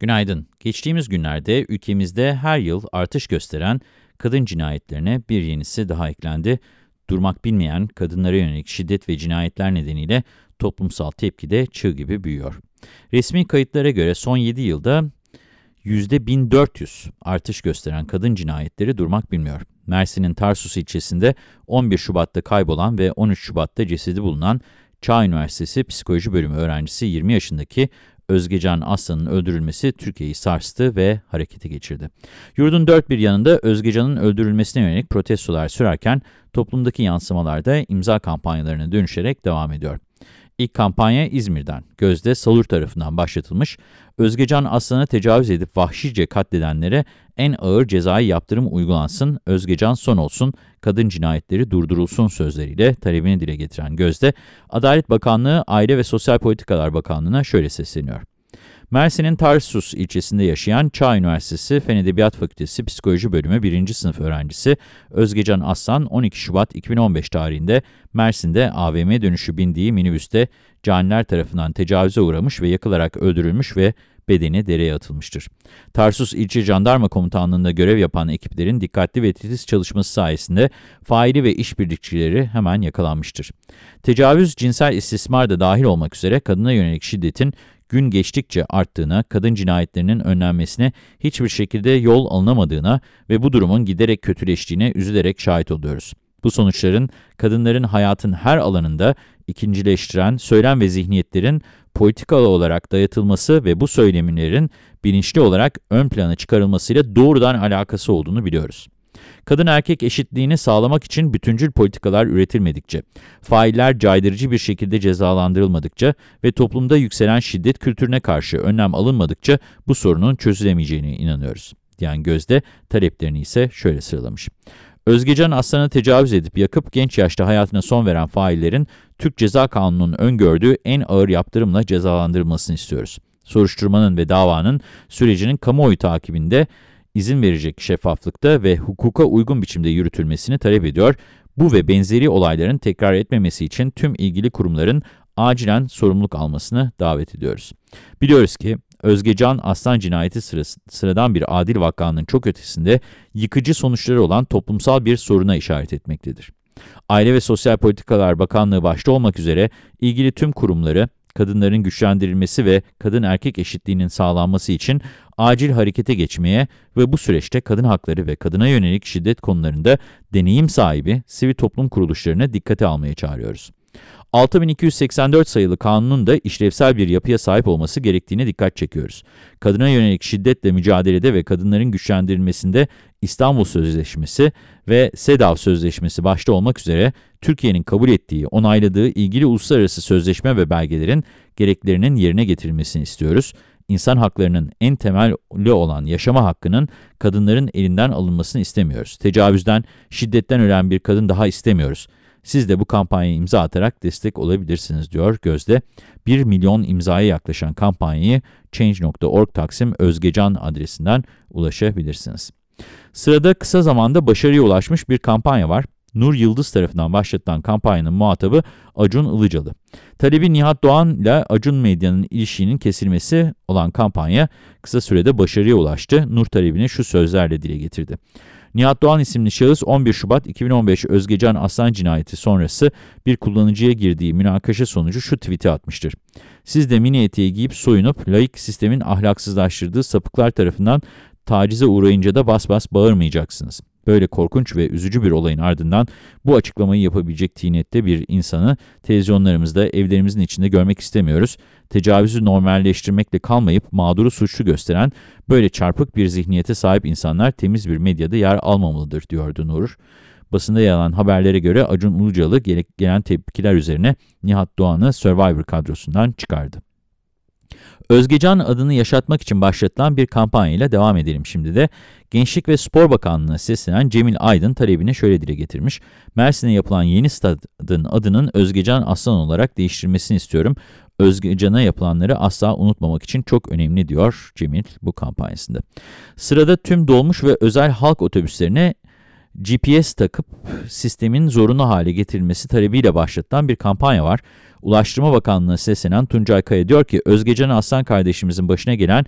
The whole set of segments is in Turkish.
Günaydın. Geçtiğimiz günlerde ülkemizde her yıl artış gösteren kadın cinayetlerine bir yenisi daha eklendi. Durmak bilmeyen kadınlara yönelik şiddet ve cinayetler nedeniyle toplumsal tepki de çığ gibi büyüyor. Resmi kayıtlara göre son 7 yılda %1400 artış gösteren kadın cinayetleri durmak bilmiyor. Mersin'in Tarsus ilçesinde 11 Şubat'ta kaybolan ve 13 Şubat'ta cesedi bulunan Çağ Üniversitesi Psikoloji Bölümü öğrencisi 20 yaşındaki Özgecan Aslan'ın öldürülmesi Türkiye'yi sarstı ve harekete geçirdi. Yurdun dört bir yanında Özgecan'ın öldürülmesine yönelik protestolar sürerken toplumdaki yansımalar da imza kampanyalarına dönüşerek devam ediyor. İlk kampanya İzmir'den, Gözde Salur tarafından başlatılmış, Özgecan Aslan'ı tecavüz edip vahşice katledenlere en ağır cezai yaptırım uygulansın, Özgecan son olsun, kadın cinayetleri durdurulsun sözleriyle talebini dile getiren Gözde, Adalet Bakanlığı, Aile ve Sosyal Politikalar Bakanlığı'na şöyle sesleniyor. Mersin'in Tarsus ilçesinde yaşayan Çağ Üniversitesi Fen Edebiyat Fakültesi Psikoloji Bölümü 1. sınıf öğrencisi Özgecan Aslan 12 Şubat 2015 tarihinde Mersin'de AVM dönüşü bindiği minibüste caniler tarafından tecavüze uğramış ve yakılarak öldürülmüş ve bedeni dereye atılmıştır. Tarsus İlçe Jandarma Komutanlığı'nda görev yapan ekiplerin dikkatli ve titiz çalışması sayesinde faili ve işbirlikçileri hemen yakalanmıştır. Tecavüz, cinsel istismar da dahil olmak üzere kadına yönelik şiddetin gün geçtikçe arttığına, kadın cinayetlerinin önlenmesine hiçbir şekilde yol alınamadığına ve bu durumun giderek kötüleştiğine üzülerek şahit oluyoruz. Bu sonuçların kadınların hayatın her alanında ikincileştiren söylem ve zihniyetlerin politikalı olarak dayatılması ve bu söylemlerin bilinçli olarak ön plana çıkarılmasıyla doğrudan alakası olduğunu biliyoruz. Kadın erkek eşitliğini sağlamak için bütüncül politikalar üretilmedikçe, failler caydırıcı bir şekilde cezalandırılmadıkça ve toplumda yükselen şiddet kültürüne karşı önlem alınmadıkça bu sorunun çözülemeyeceğine inanıyoruz. Diyen Gözde taleplerini ise şöyle sıralamış. Özgecan Aslan'ı tecavüz edip yakıp genç yaşta hayatına son veren faillerin Türk Ceza Kanunu'nun öngördüğü en ağır yaptırımla cezalandırılmasını istiyoruz. Soruşturmanın ve davanın sürecinin kamuoyu takibinde izin verecek şeffaflıkta ve hukuka uygun biçimde yürütülmesini talep ediyor. Bu ve benzeri olayların tekrar etmemesi için tüm ilgili kurumların acilen sorumluluk almasını davet ediyoruz. Biliyoruz ki Özgecan Aslan cinayeti sırası, sıradan bir adil vakanın çok ötesinde yıkıcı sonuçları olan toplumsal bir soruna işaret etmektedir. Aile ve Sosyal Politikalar Bakanlığı başta olmak üzere ilgili tüm kurumları kadınların güçlendirilmesi ve kadın erkek eşitliğinin sağlanması için acil harekete geçmeye ve bu süreçte kadın hakları ve kadına yönelik şiddet konularında deneyim sahibi sivil toplum kuruluşlarına dikkate almaya çağırıyoruz. 6284 sayılı kanunun da işlevsel bir yapıya sahip olması gerektiğine dikkat çekiyoruz. Kadına yönelik şiddetle mücadelede ve kadınların güçlendirilmesinde İstanbul Sözleşmesi ve SEDAV Sözleşmesi başta olmak üzere Türkiye'nin kabul ettiği, onayladığı ilgili uluslararası sözleşme ve belgelerin gereklerinin yerine getirilmesini istiyoruz. İnsan haklarının en temelli olan yaşama hakkının kadınların elinden alınmasını istemiyoruz. Tecavüzden, şiddetten ölen bir kadın daha istemiyoruz. Siz de bu kampanyaya imza atarak destek olabilirsiniz diyor Gözde. 1 milyon imzaya yaklaşan kampanyayı Change.org Taksim Özgecan adresinden ulaşabilirsiniz. Sırada kısa zamanda başarıya ulaşmış bir kampanya var. Nur Yıldız tarafından başlatılan kampanyanın muhatabı Acun Ilıcalı. Talebi Nihat Doğan ile Acun Medya'nın ilişkinin kesilmesi olan kampanya kısa sürede başarıya ulaştı. Nur talebini şu sözlerle dile getirdi. Nihat Doğan isimli şahıs 11 Şubat 2015 Özgecan Aslan cinayeti sonrası bir kullanıcıya girdiği münakaşa sonucu şu tweet'i atmıştır. Siz de mini eteği giyip soyunup laik sistemin ahlaksızlaştırdığı sapıklar tarafından tacize uğrayınca da bas bas bağırmayacaksınız. Böyle korkunç ve üzücü bir olayın ardından bu açıklamayı yapabilecek tinette bir insanı televizyonlarımızda, evlerimizin içinde görmek istemiyoruz. Tecavüzü normalleştirmekle kalmayıp mağduru suçlu gösteren böyle çarpık bir zihniyete sahip insanlar temiz bir medyada yer almamalıdır diyordu Nur. Basında yer haberlere göre Acun Ilıcalı gelen tepkiler üzerine Nihat Doğan'ı Survivor kadrosundan çıkardı. Özgecan adını yaşatmak için başlatılan bir kampanyayla devam edelim şimdi de. Gençlik ve Spor Bakanlığı'na seslenen Cemil Aydın talebini şöyle dile getirmiş. Mersin'e yapılan yeni stadın adının Özgecan Aslan olarak değiştirmesini istiyorum. Özgecan'a yapılanları asla unutmamak için çok önemli diyor Cemil bu kampanyasında. Sırada tüm dolmuş ve özel halk otobüslerine GPS takıp sistemin zorunlu hale getirilmesi talebiyle başlatılan bir kampanya var. Ulaştırma Bakanlığı'na seslenen Tuncay Kaya diyor ki, Özgecan Aslan kardeşimizin başına gelen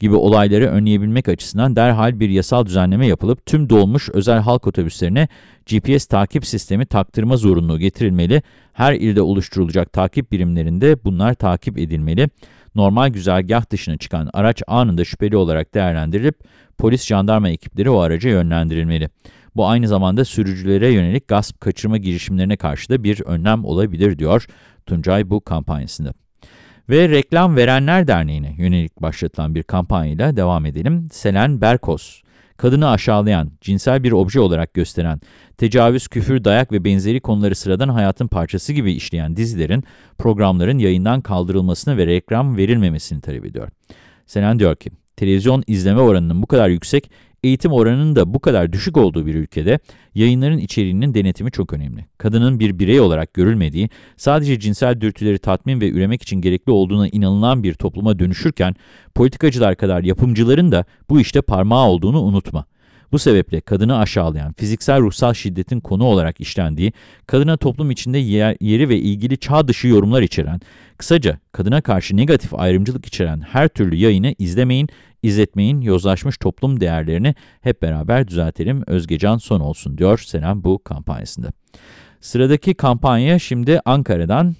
gibi olayları önleyebilmek açısından derhal bir yasal düzenleme yapılıp tüm dolmuş özel halk otobüslerine GPS takip sistemi taktırma zorunluluğu getirilmeli. Her ilde oluşturulacak takip birimlerinde bunlar takip edilmeli. Normal güzergah dışına çıkan araç anında şüpheli olarak değerlendirilip polis jandarma ekipleri o araca yönlendirilmeli. Bu aynı zamanda sürücülere yönelik gasp kaçırma girişimlerine karşı da bir önlem olabilir diyor Tuncay bu kampanyasında. Ve Reklam Verenler Derneği'ne yönelik başlatılan bir kampanyayla devam edelim. Selen Berkos, kadını aşağılayan, cinsel bir obje olarak gösteren, tecavüz, küfür, dayak ve benzeri konuları sıradan hayatın parçası gibi işleyen dizilerin, programların yayından kaldırılmasını ve reklam verilmemesini talep ediyor. Selen diyor ki, televizyon izleme oranının bu kadar yüksek, eğitim oranının da bu kadar düşük olduğu bir ülkede yayınların içeriğinin denetimi çok önemli. Kadının bir birey olarak görülmediği, sadece cinsel dürtüleri tatmin ve üremek için gerekli olduğuna inanılan bir topluma dönüşürken, politikacılar kadar yapımcıların da bu işte parmağı olduğunu unutma. Bu sebeple kadını aşağılayan, fiziksel ruhsal şiddetin konu olarak işlendiği, kadına toplum içinde yer, yeri ve ilgili çağ dışı yorumlar içeren, kısaca kadına karşı negatif ayrımcılık içeren her türlü yayını izlemeyin, izletmeyin, yozlaşmış toplum değerlerini hep beraber düzeltelim, Özgecan son olsun diyor Senem bu kampanyasında. Sıradaki kampanya şimdi Ankara'dan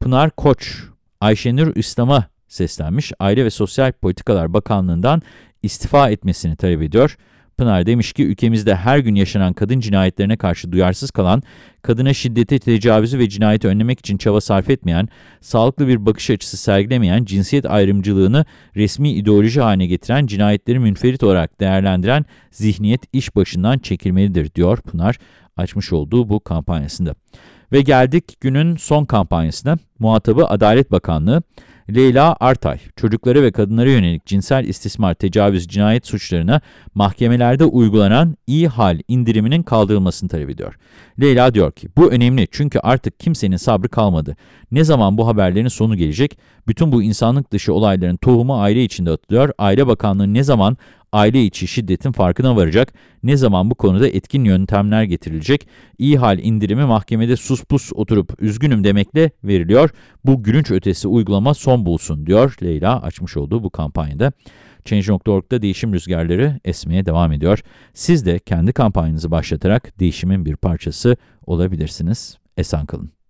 Pınar Koç, Ayşenur İslam'a seslenmiş, Aile ve Sosyal Politikalar Bakanlığı'ndan istifa etmesini talep ediyor. Pınar demiş ki ülkemizde her gün yaşanan kadın cinayetlerine karşı duyarsız kalan, kadına şiddeti, tecavüzü ve cinayeti önlemek için çaba sarf etmeyen, sağlıklı bir bakış açısı sergilemeyen, cinsiyet ayrımcılığını resmi ideoloji haline getiren, cinayetleri münferit olarak değerlendiren zihniyet iş başından çekilmelidir diyor Pınar açmış olduğu bu kampanyasında. Ve geldik günün son kampanyasına. Muhatabı Adalet Bakanlığı. Leyla Artay, çocuklara ve kadınlara yönelik cinsel istismar, tecavüz, cinayet suçlarına mahkemelerde uygulanan iyi hal indiriminin kaldırılmasını talep ediyor. Leyla diyor ki, bu önemli çünkü artık kimsenin sabrı kalmadı. Ne zaman bu haberlerin sonu gelecek? Bütün bu insanlık dışı olayların tohumu aile içinde atılıyor. Aile Bakanlığı ne zaman aile içi şiddetin farkına varacak, ne zaman bu konuda etkin yöntemler getirilecek, iyi hal indirimi mahkemede sus pus oturup üzgünüm demekle veriliyor. Bu gülünç ötesi uygulama son bulsun diyor Leyla açmış olduğu bu kampanyada. Change.org'da değişim rüzgarları esmeye devam ediyor. Siz de kendi kampanyanızı başlatarak değişimin bir parçası olabilirsiniz. Esen kalın.